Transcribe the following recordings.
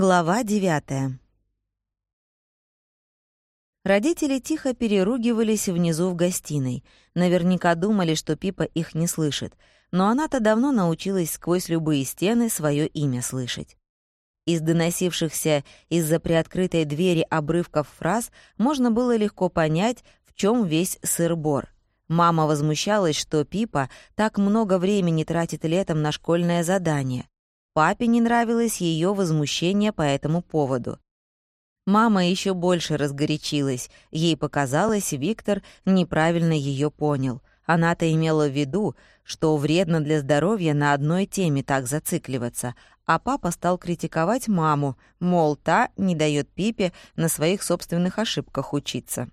Глава девятая. Родители тихо переругивались внизу в гостиной. Наверняка думали, что Пипа их не слышит, но она-то давно научилась сквозь любые стены свое имя слышать. Из доносившихся из-за приоткрытой двери обрывков фраз можно было легко понять, в чем весь сыр-бор. Мама возмущалась, что Пипа так много времени тратит летом на школьное задание. Папе не нравилось ее возмущение по этому поводу. Мама еще больше разгорячилась. Ей показалось, Виктор неправильно ее понял. Она-то имела в виду, что вредно для здоровья на одной теме так зацикливаться, а папа стал критиковать маму, мол, та не дает Пипе на своих собственных ошибках учиться.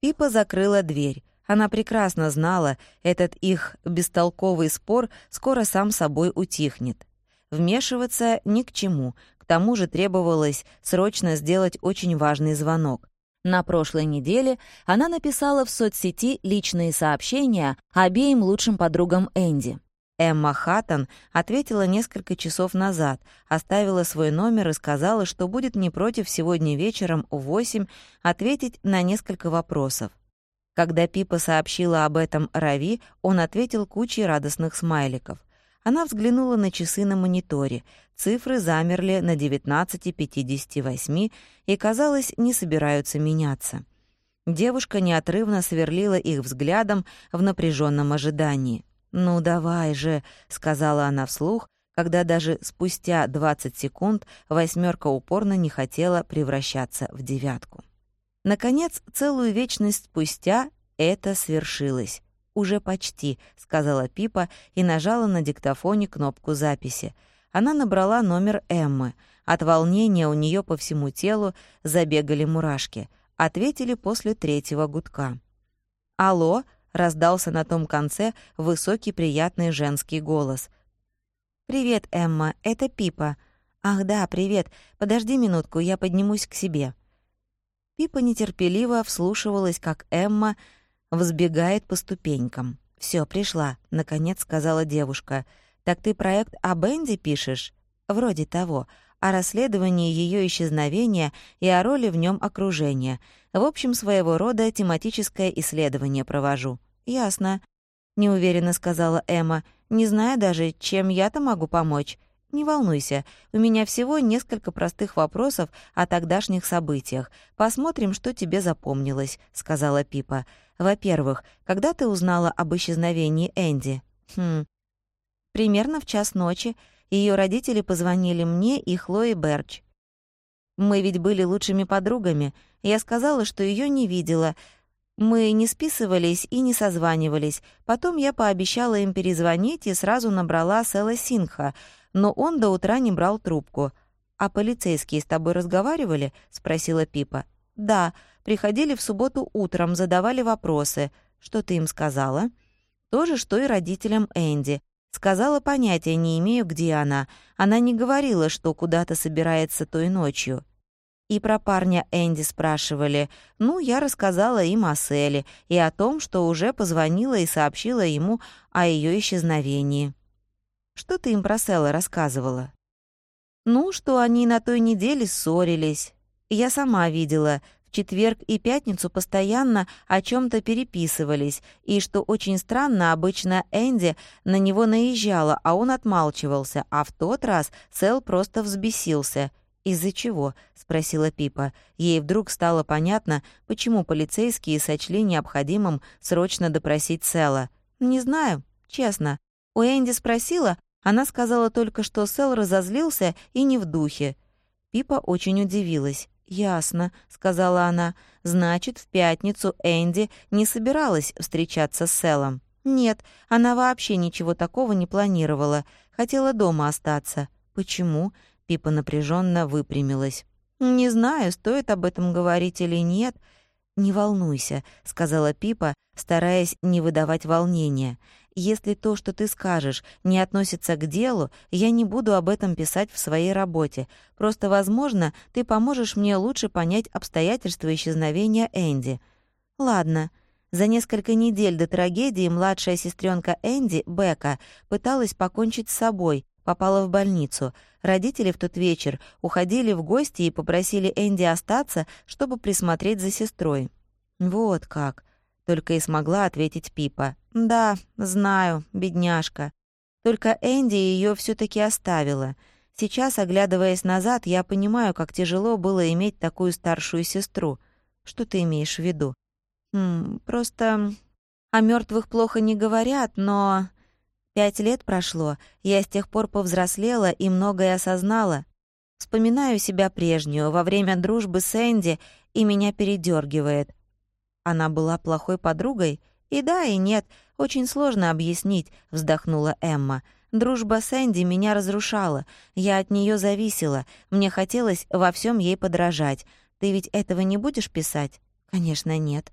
Пипа закрыла дверь. Она прекрасно знала, этот их бестолковый спор скоро сам собой утихнет. Вмешиваться ни к чему, к тому же требовалось срочно сделать очень важный звонок. На прошлой неделе она написала в соцсети личные сообщения обеим лучшим подругам Энди. Эмма Хаттон ответила несколько часов назад, оставила свой номер и сказала, что будет не против сегодня вечером в 8 ответить на несколько вопросов. Когда Пипа сообщила об этом Рави, он ответил кучей радостных смайликов. Она взглянула на часы на мониторе. Цифры замерли на 19.58 и, казалось, не собираются меняться. Девушка неотрывно сверлила их взглядом в напряженном ожидании. «Ну давай же», — сказала она вслух, когда даже спустя 20 секунд восьмерка упорно не хотела превращаться в девятку. Наконец, целую вечность спустя это свершилось. «Уже почти», — сказала Пипа и нажала на диктофоне кнопку записи. Она набрала номер Эммы. От волнения у нее по всему телу забегали мурашки. Ответили после третьего гудка. «Алло», — раздался на том конце высокий приятный женский голос. «Привет, Эмма, это Пипа». «Ах да, привет. Подожди минутку, я поднимусь к себе». Пипа нетерпеливо вслушивалась, как Эмма взбегает по ступенькам. Все, пришла», — наконец сказала девушка. «Так ты проект о Бенди пишешь?» «Вроде того. О расследовании ее исчезновения и о роли в нем окружения. В общем, своего рода тематическое исследование провожу». «Ясно», — неуверенно сказала Эмма. «Не знаю даже, чем я-то могу помочь». «Не волнуйся, у меня всего несколько простых вопросов о тогдашних событиях. Посмотрим, что тебе запомнилось», — сказала Пипа. «Во-первых, когда ты узнала об исчезновении Энди?» «Хм... Примерно в час ночи ее родители позвонили мне и Хлое Берч. Мы ведь были лучшими подругами. Я сказала, что ее не видела. Мы не списывались и не созванивались. Потом я пообещала им перезвонить и сразу набрала Сэла Синха — но он до утра не брал трубку. «А полицейские с тобой разговаривали?» — спросила Пипа. «Да, приходили в субботу утром, задавали вопросы. Что ты им сказала?» «То же, что и родителям Энди. Сказала, понятия не имею, где она. Она не говорила, что куда-то собирается той ночью». И про парня Энди спрашивали. Ну, я рассказала им о Селе и о том, что уже позвонила и сообщила ему о ее исчезновении. Что ты им про Сэла рассказывала?» «Ну, что они на той неделе ссорились. Я сама видела. Четверг и пятницу постоянно о чем то переписывались, и, что очень странно, обычно Энди на него наезжала, а он отмалчивался, а в тот раз Сэл просто взбесился». «Из-за чего?» — спросила Пипа. Ей вдруг стало понятно, почему полицейские сочли необходимым срочно допросить Сэла. «Не знаю, честно. У Энди спросила, она сказала только, что Сэл разозлился и не в духе. Пипа очень удивилась. «Ясно», — сказала она. «Значит, в пятницу Энди не собиралась встречаться с Сэлом». «Нет, она вообще ничего такого не планировала. Хотела дома остаться». «Почему?» — Пипа напряженно выпрямилась. «Не знаю, стоит об этом говорить или нет». «Не волнуйся», — сказала Пипа, стараясь не выдавать волнения. Если то, что ты скажешь, не относится к делу, я не буду об этом писать в своей работе. Просто, возможно, ты поможешь мне лучше понять обстоятельства исчезновения Энди. Ладно. За несколько недель до трагедии младшая сестренка Энди, Бека, пыталась покончить с собой, попала в больницу. Родители в тот вечер уходили в гости и попросили Энди остаться, чтобы присмотреть за сестрой. «Вот как», — только и смогла ответить Пипа. «Да, знаю, бедняжка. Только Энди ее все таки оставила. Сейчас, оглядываясь назад, я понимаю, как тяжело было иметь такую старшую сестру. Что ты имеешь в виду? Хм, просто о мертвых плохо не говорят, но пять лет прошло, я с тех пор повзрослела и многое осознала. Вспоминаю себя прежнюю во время дружбы с Энди, и меня передергивает. Она была плохой подругой? И да, и нет, очень сложно объяснить, вздохнула Эмма. Дружба с Энди меня разрушала. Я от нее зависела. Мне хотелось во всем ей подражать. Ты ведь этого не будешь писать? Конечно, нет.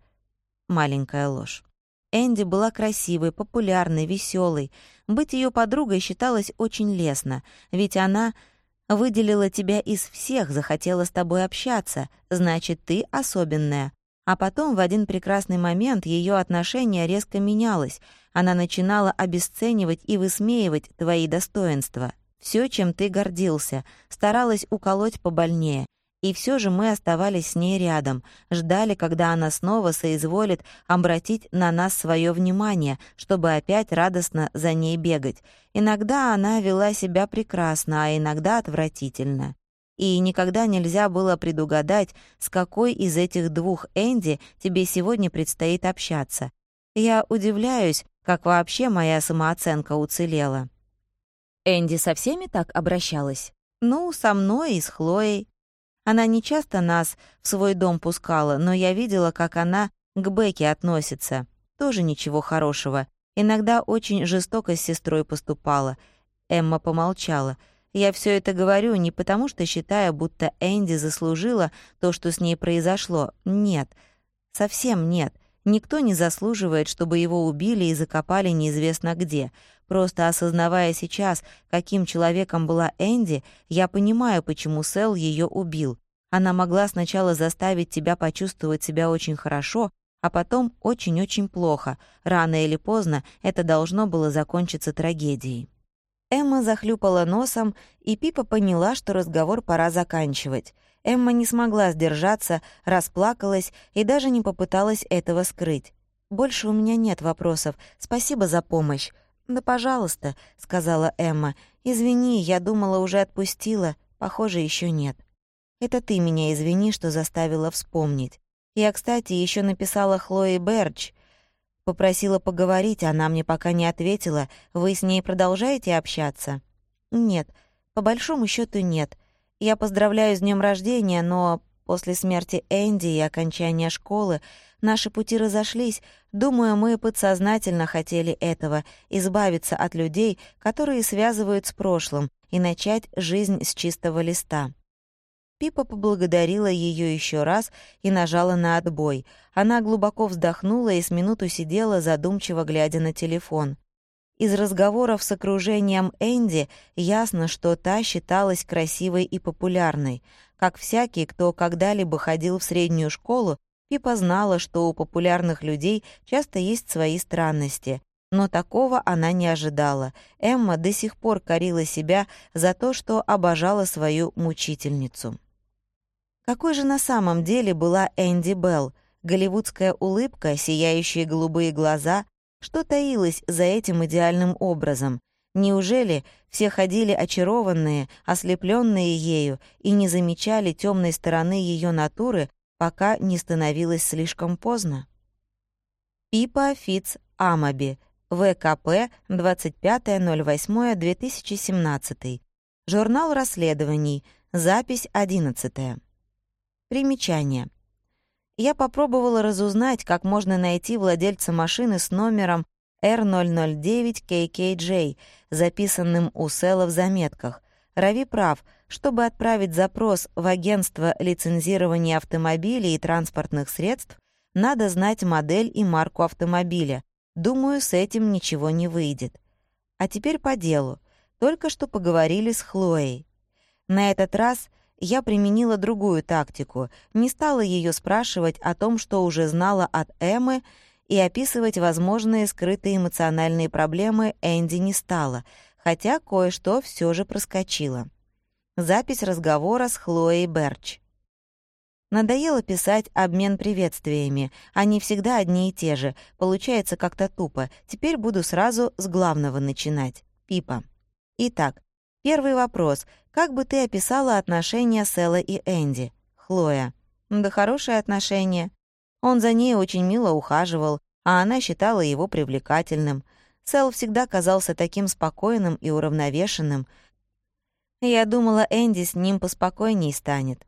Маленькая ложь. Энди была красивой, популярной, веселой. Быть ее подругой считалось очень лестно, ведь она выделила тебя из всех, захотела с тобой общаться, значит, ты особенная. А потом в один прекрасный момент ее отношение резко менялось. Она начинала обесценивать и высмеивать твои достоинства. Все, чем ты гордился, старалась уколоть побольнее. И все же мы оставались с ней рядом, ждали, когда она снова соизволит обратить на нас свое внимание, чтобы опять радостно за ней бегать. Иногда она вела себя прекрасно, а иногда отвратительно и никогда нельзя было предугадать, с какой из этих двух Энди тебе сегодня предстоит общаться. Я удивляюсь, как вообще моя самооценка уцелела. Энди со всеми так обращалась? Ну, со мной и с Хлоей. Она не часто нас в свой дом пускала, но я видела, как она к Бекке относится. Тоже ничего хорошего. Иногда очень жестоко с сестрой поступала. Эмма помолчала — я все это говорю не потому, что считаю, будто Энди заслужила то, что с ней произошло. Нет, совсем нет. Никто не заслуживает, чтобы его убили и закопали неизвестно где. Просто осознавая сейчас, каким человеком была Энди, я понимаю, почему Сэл ее убил. Она могла сначала заставить тебя почувствовать себя очень хорошо, а потом очень-очень плохо. Рано или поздно это должно было закончиться трагедией. Эмма захлюпала носом, и Пипа поняла, что разговор пора заканчивать. Эмма не смогла сдержаться, расплакалась и даже не попыталась этого скрыть. «Больше у меня нет вопросов. Спасибо за помощь». «Да, пожалуйста», — сказала Эмма. «Извини, я думала, уже отпустила. Похоже, еще нет». «Это ты меня извини, что заставила вспомнить. Я, кстати, еще написала Хлое Берч. Попросила поговорить, она мне пока не ответила. Вы с ней продолжаете общаться? Нет, по большому счету нет. Я поздравляю с днем рождения, но после смерти Энди и окончания школы наши пути разошлись. Думаю, мы подсознательно хотели этого — избавиться от людей, которые связывают с прошлым, и начать жизнь с чистого листа. Пипа поблагодарила ее еще раз и нажала на отбой. Она глубоко вздохнула и с минуту сидела, задумчиво глядя на телефон. Из разговоров с окружением Энди ясно, что та считалась красивой и популярной. Как всякий, кто когда-либо ходил в среднюю школу, Пипа знала, что у популярных людей часто есть свои странности. Но такого она не ожидала. Эмма до сих пор корила себя за то, что обожала свою мучительницу. Какой же на самом деле была Энди Белл? Голливудская улыбка, сияющие голубые глаза. Что таилось за этим идеальным образом? Неужели все ходили очарованные, ослепленные ею и не замечали темной стороны ее натуры, пока не становилось слишком поздно? Пипа Фиц Амаби, ВКП, 25.08.2017. Журнал расследований, запись 11. Примечание. Я попробовала разузнать, как можно найти владельца машины с номером R009KKJ, записанным у Сэла в заметках. Рави прав, чтобы отправить запрос в агентство лицензирования автомобилей и транспортных средств, надо знать модель и марку автомобиля. Думаю, с этим ничего не выйдет. А теперь по делу. Только что поговорили с Хлоей. На этот раз я применила другую тактику, не стала ее спрашивать о том, что уже знала от Эммы, и описывать возможные скрытые эмоциональные проблемы Энди не стала, хотя кое-что все же проскочило. Запись разговора с Хлоей Берч. Надоело писать обмен приветствиями. Они всегда одни и те же. Получается как-то тупо. Теперь буду сразу с главного начинать. Пипа. Итак, первый вопрос. Как бы ты описала отношения Сэла и Энди? Хлоя. Да хорошие отношения. Он за ней очень мило ухаживал, а она считала его привлекательным. Сэл всегда казался таким спокойным и уравновешенным, я думала, Энди с ним поспокойней станет.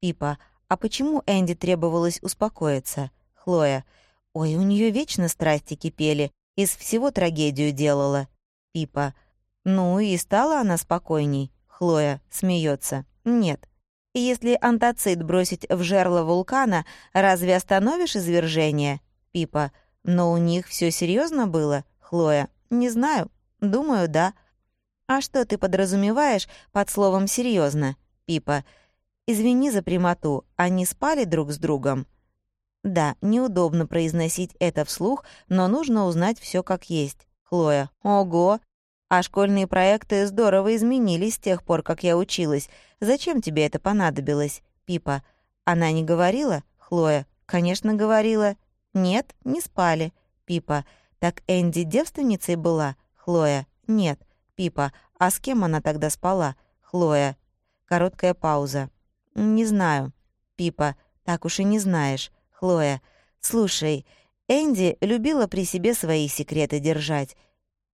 Пипа, а почему Энди требовалось успокоиться? Хлоя, ой, у нее вечно страсти кипели, из всего трагедию делала. Пипа, ну и стала она спокойней. Хлоя смеется. Нет. Если антацид бросить в жерло вулкана, разве остановишь извержение? Пипа, но у них все серьезно было? Хлоя, не знаю. Думаю, да. «А что ты подразумеваешь под словом серьезно, Пипа? Извини за прямоту, они спали друг с другом?» «Да, неудобно произносить это вслух, но нужно узнать все как есть». Хлоя. «Ого! А школьные проекты здорово изменились с тех пор, как я училась. Зачем тебе это понадобилось?» Пипа. «Она не говорила?» Хлоя. «Конечно, говорила». «Нет, не спали». Пипа. «Так Энди девственницей была?» Хлоя. «Нет». Пипа. «А с кем она тогда спала?» Хлоя. Короткая пауза. «Не знаю». Пипа. «Так уж и не знаешь». Хлоя. «Слушай, Энди любила при себе свои секреты держать.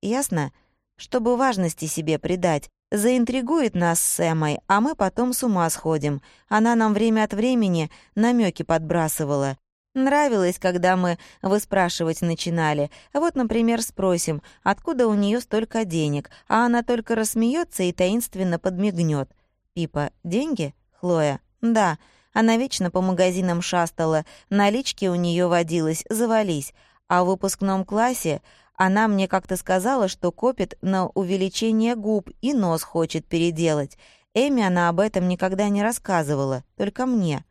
Ясно? Чтобы важности себе придать. Заинтригует нас с Эмой, а мы потом с ума сходим. Она нам время от времени намеки подбрасывала. Нравилось, когда мы выспрашивать начинали. Вот, например, спросим, откуда у нее столько денег, а она только рассмеется и таинственно подмигнет. Пипа, деньги? Хлоя, да. Она вечно по магазинам шастала, налички у нее водилось, завались. А в выпускном классе она мне как-то сказала, что копит на увеличение губ и нос хочет переделать. Эми она об этом никогда не рассказывала, только мне.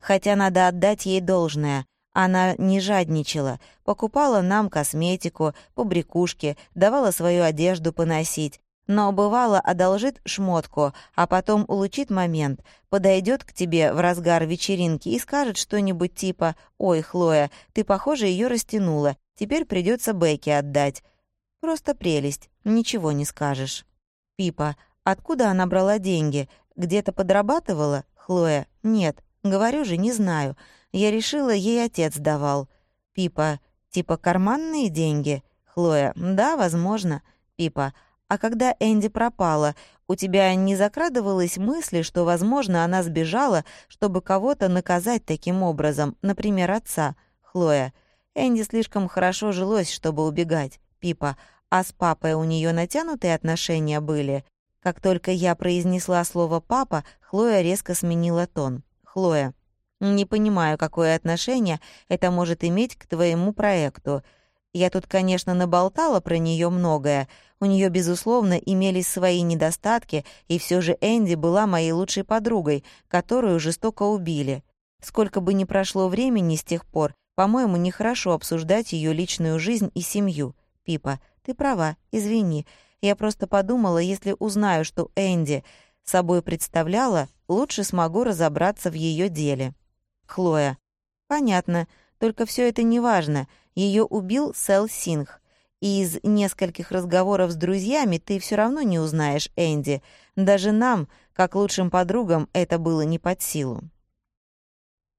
Хотя надо отдать ей должное. Она не жадничала, покупала нам косметику, побрякушки, давала свою одежду поносить. Но бывало одолжит шмотку, а потом улучит момент, подойдет к тебе в разгар вечеринки и скажет что-нибудь типа «Ой, Хлоя, ты, похоже, ее растянула, теперь придется Бекке отдать». Просто прелесть, ничего не скажешь. Пипа, откуда она брала деньги? Где-то подрабатывала? Хлоя, нет, Говорю же, не знаю. Я решила, ей отец давал. Пипа, типа карманные деньги? Хлоя, да, возможно. Пипа, а когда Энди пропала, у тебя не закрадывалось мысли, что, возможно, она сбежала, чтобы кого-то наказать таким образом, например, отца? Хлоя, Энди слишком хорошо жилось, чтобы убегать. Пипа, а с папой у нее натянутые отношения были? Как только я произнесла слово «папа», Хлоя резко сменила тон. Хлоя. «Не понимаю, какое отношение это может иметь к твоему проекту. Я тут, конечно, наболтала про нее многое. У нее, безусловно, имелись свои недостатки, и все же Энди была моей лучшей подругой, которую жестоко убили. Сколько бы ни прошло времени с тех пор, по-моему, нехорошо обсуждать ее личную жизнь и семью. Пипа, ты права, извини. Я просто подумала, если узнаю, что Энди собой представляла, лучше смогу разобраться в ее деле. Хлоя. Понятно, только все это не важно. Ее убил Сэл Сингх. И из нескольких разговоров с друзьями ты все равно не узнаешь Энди. Даже нам, как лучшим подругам, это было не под силу.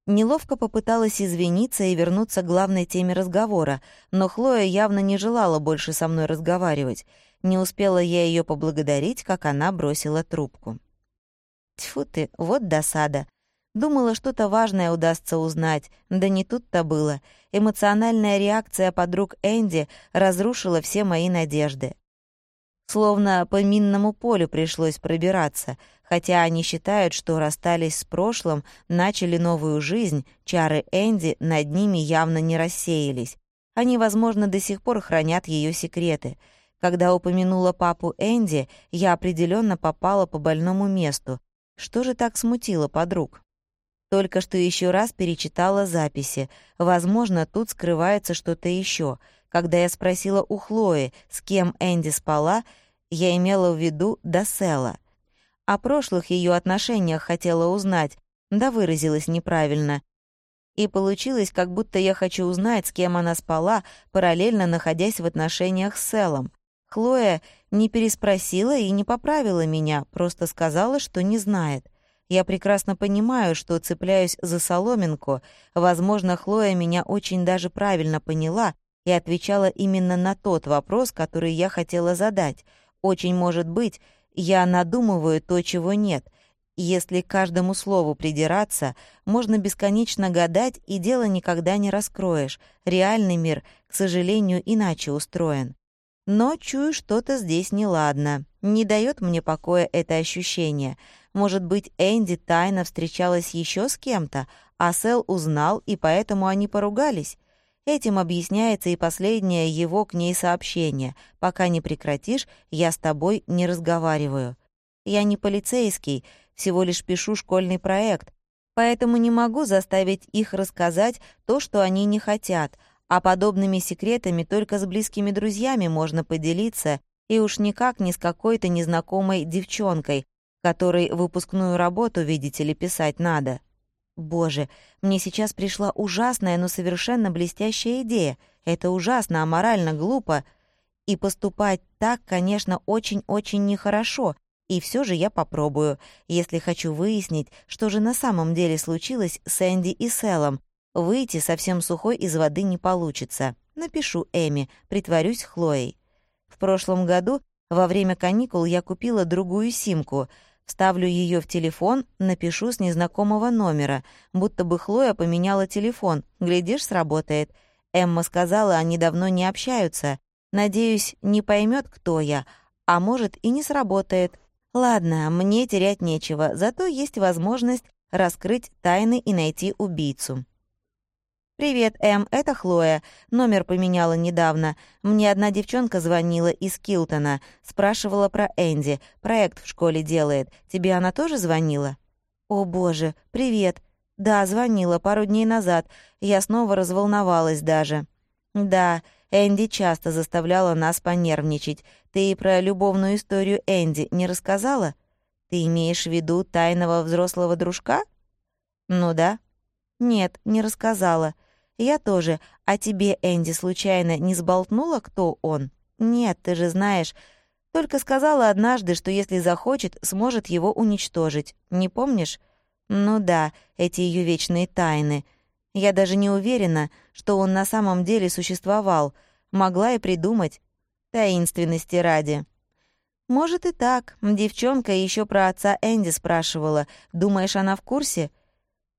Неловко попыталась извиниться и вернуться к главной теме разговора, но Хлоя явно не желала больше со мной разговаривать. Не успела я ее поблагодарить, как она бросила трубку. Тьфу ты, вот досада. Думала, что-то важное удастся узнать, да не тут-то было. Эмоциональная реакция подруг Энди разрушила все мои надежды. Словно по минному полю пришлось пробираться, хотя они считают, что расстались с прошлым, начали новую жизнь, чары Энди над ними явно не рассеялись. Они, возможно, до сих пор хранят ее секреты. Когда упомянула папу Энди, я определенно попала по больному месту, что же так смутило подруг? Только что еще раз перечитала записи. Возможно, тут скрывается что-то еще. Когда я спросила у Хлои, с кем Энди спала, я имела в виду Досела. О прошлых ее отношениях хотела узнать, да выразилась неправильно. И получилось, как будто я хочу узнать, с кем она спала, параллельно находясь в отношениях с Селом. Хлоя не переспросила и не поправила меня, просто сказала, что не знает. Я прекрасно понимаю, что цепляюсь за соломинку. Возможно, Хлоя меня очень даже правильно поняла и отвечала именно на тот вопрос, который я хотела задать. Очень может быть, я надумываю то, чего нет. Если к каждому слову придираться, можно бесконечно гадать, и дело никогда не раскроешь. Реальный мир, к сожалению, иначе устроен. Но чую, что-то здесь неладно. Не дает мне покоя это ощущение. Может быть, Энди тайно встречалась еще с кем-то, а Сэл узнал, и поэтому они поругались. Этим объясняется и последнее его к ней сообщение. «Пока не прекратишь, я с тобой не разговариваю». Я не полицейский, всего лишь пишу школьный проект, поэтому не могу заставить их рассказать то, что они не хотят, а подобными секретами только с близкими друзьями можно поделиться, и уж никак не с какой-то незнакомой девчонкой, которой выпускную работу, видите ли, писать надо. Боже, мне сейчас пришла ужасная, но совершенно блестящая идея. Это ужасно, аморально, глупо. И поступать так, конечно, очень-очень нехорошо. И все же я попробую, если хочу выяснить, что же на самом деле случилось с Энди и Селом, Выйти совсем сухой из воды не получится. Напишу Эми, притворюсь Хлоей. В прошлом году во время каникул я купила другую симку. Вставлю ее в телефон, напишу с незнакомого номера, будто бы Хлоя поменяла телефон. Глядишь, сработает. Эмма сказала, они давно не общаются. Надеюсь, не поймет, кто я, а может и не сработает. Ладно, мне терять нечего, зато есть возможность раскрыть тайны и найти убийцу. «Привет, Эм, это Хлоя. Номер поменяла недавно. Мне одна девчонка звонила из Килтона. Спрашивала про Энди. Проект в школе делает. Тебе она тоже звонила?» «О, боже, привет. Да, звонила пару дней назад. Я снова разволновалась даже». «Да, Энди часто заставляла нас понервничать. Ты и про любовную историю Энди не рассказала? Ты имеешь в виду тайного взрослого дружка?» «Ну да». «Нет, не рассказала. «Я тоже. А тебе, Энди, случайно не сболтнула, кто он?» «Нет, ты же знаешь. Только сказала однажды, что если захочет, сможет его уничтожить. Не помнишь?» «Ну да, эти ее вечные тайны. Я даже не уверена, что он на самом деле существовал. Могла и придумать. Таинственности ради». «Может и так. Девчонка еще про отца Энди спрашивала. Думаешь, она в курсе?»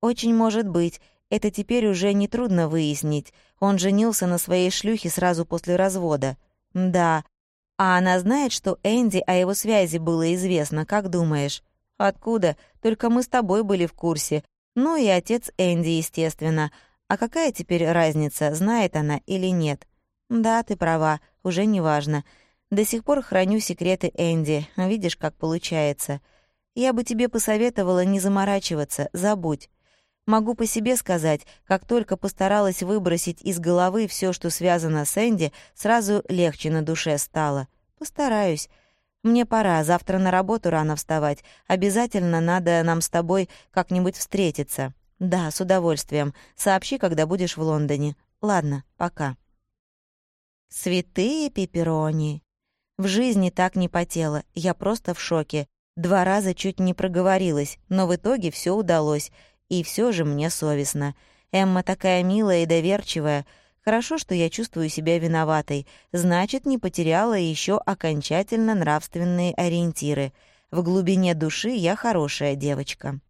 «Очень может быть. Это теперь уже нетрудно выяснить. Он женился на своей шлюхе сразу после развода. Да. А она знает, что Энди о его связи было известно, как думаешь? Откуда? Только мы с тобой были в курсе. Ну и отец Энди, естественно. А какая теперь разница, знает она или нет? Да, ты права, уже не важно. До сих пор храню секреты Энди. Видишь, как получается. Я бы тебе посоветовала не заморачиваться, забудь. Могу по себе сказать, как только постаралась выбросить из головы все, что связано с Энди, сразу легче на душе стало. Постараюсь. Мне пора, завтра на работу рано вставать. Обязательно надо нам с тобой как-нибудь встретиться. Да, с удовольствием. Сообщи, когда будешь в Лондоне. Ладно, пока. Святые пепперони. В жизни так не потела. Я просто в шоке. Два раза чуть не проговорилась, но в итоге все удалось. И все же мне совестно. Эмма такая милая и доверчивая. Хорошо, что я чувствую себя виноватой. Значит, не потеряла еще окончательно нравственные ориентиры. В глубине души я хорошая девочка.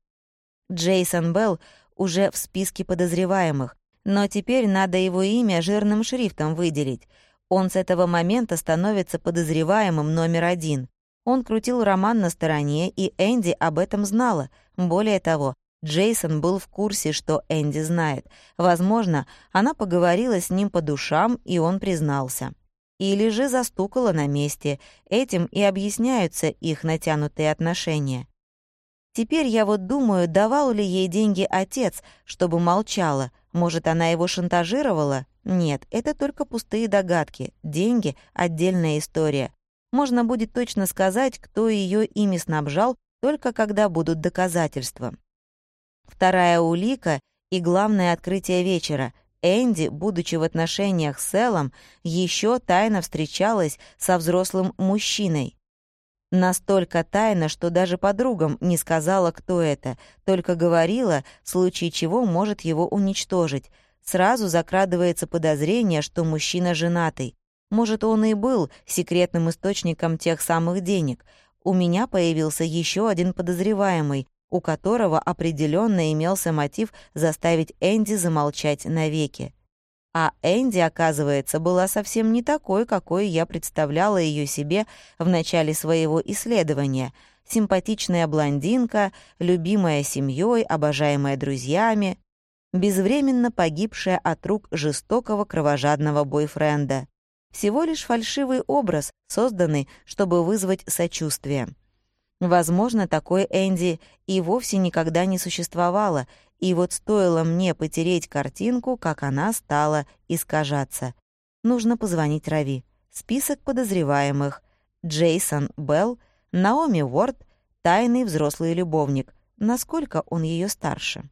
Джейсон Белл уже в списке подозреваемых, но теперь надо его имя жирным шрифтом выделить. Он с этого момента становится подозреваемым номер один. Он крутил роман на стороне, и Энди об этом знала. Более того, Джейсон был в курсе, что Энди знает. Возможно, она поговорила с ним по душам, и он признался. Или же застукала на месте. Этим и объясняются их натянутые отношения. Теперь я вот думаю, давал ли ей деньги отец, чтобы молчала. Может, она его шантажировала? Нет, это только пустые догадки. Деньги — отдельная история. Можно будет точно сказать, кто ее ими снабжал, только когда будут доказательства. Вторая улика и главное открытие вечера — Энди, будучи в отношениях с Эллом, еще тайно встречалась со взрослым мужчиной. Настолько тайно, что даже подругам не сказала, кто это, только говорила, в случае чего может его уничтожить. Сразу закрадывается подозрение, что мужчина женатый. Может, он и был секретным источником тех самых денег. У меня появился еще один подозреваемый, у которого определенно имелся мотив заставить Энди замолчать навеки. А Энди, оказывается, была совсем не такой, какой я представляла ее себе в начале своего исследования. Симпатичная блондинка, любимая семьей, обожаемая друзьями, безвременно погибшая от рук жестокого кровожадного бойфренда. Всего лишь фальшивый образ, созданный, чтобы вызвать сочувствие. Возможно, такой Энди и вовсе никогда не существовало, и вот стоило мне потереть картинку, как она стала искажаться. Нужно позвонить Рави. Список подозреваемых. Джейсон Белл, Наоми Уорд, тайный взрослый любовник. Насколько он ее старше?